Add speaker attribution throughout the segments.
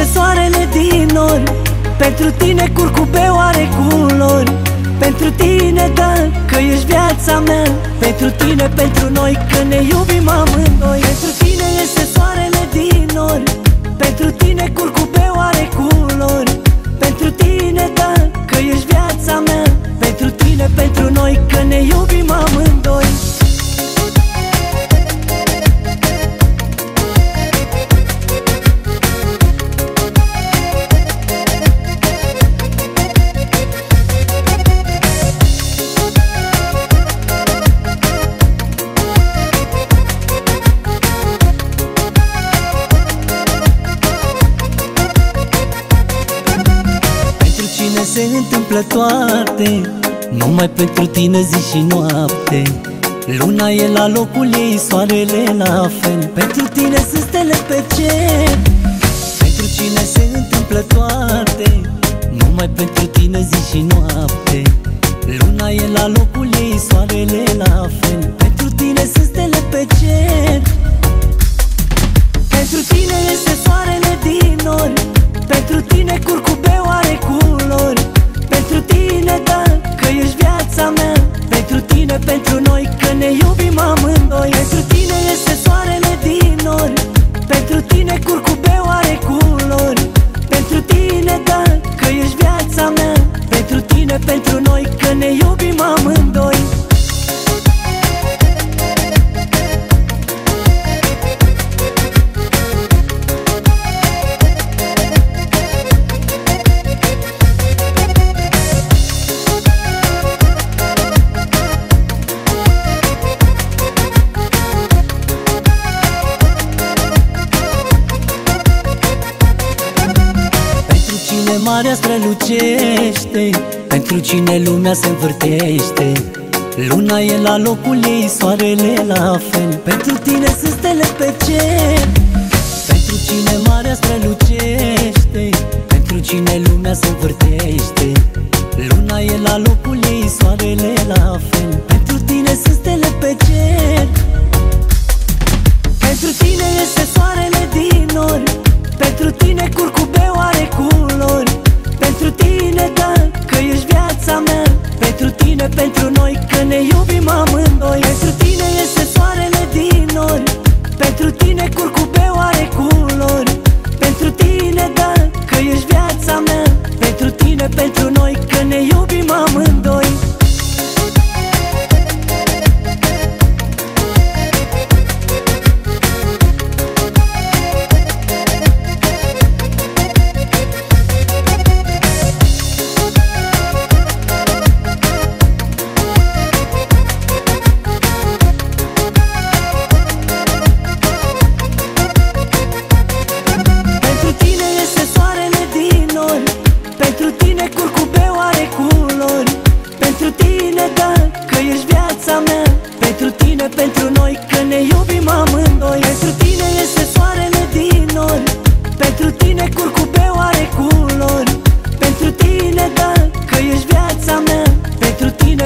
Speaker 1: Este soarele din nori. Pentru tine curcubeu are culori Pentru tine, da, că ești viața mea. Pentru tine, pentru noi, că ne iubim amândoi. Pentru tine este soarele din nori. Pentru tine curcubeu are culori se întâmplă toate. Numai pentru tine zi și noapte. Luna e la locul ei, soarele la fel. Pentru tine sunt stele pe cer. Pentru cine se întâmplă toate. Numai pentru tine zi și noapte. Luna e la locul ei, soarele la fel marea strălucește Pentru cine lumea se învârtește. Luna e la locul ei, soarele la fel Pentru tine sunt stele pe cer. Pentru cine marea strălucește Pentru cine lumea se învârtește. Luna e la locul bine pentru noi Că ne iubim amândoi. Pentru tine este soarele din nori Pentru tine curcubeu.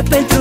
Speaker 1: repente